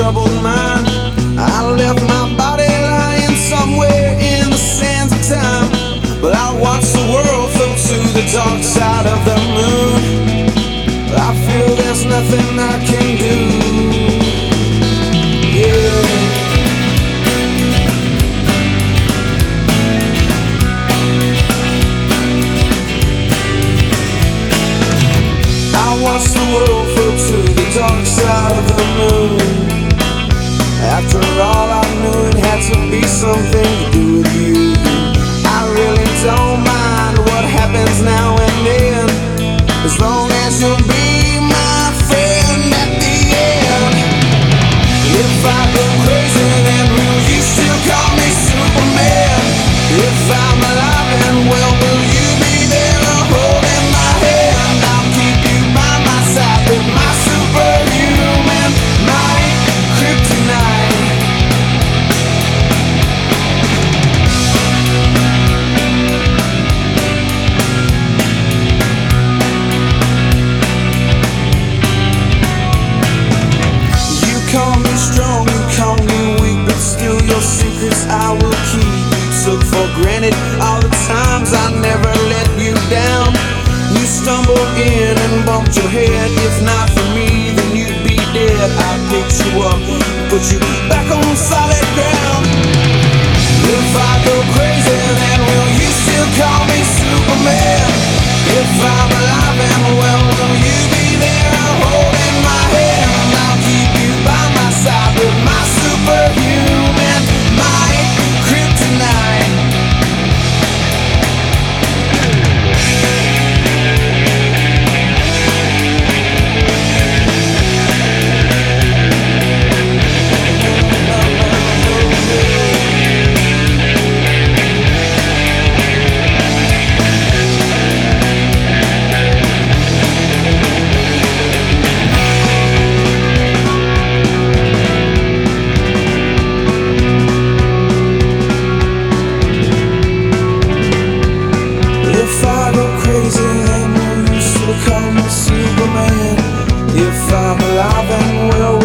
troubled mind. I left my body lying somewhere in the sands of time. But I watched the world float to the dark side of the moon. I feel there's nothing I can do. Of the moon. After all, I knew it had to be something I'm Superman. If I'm alive and well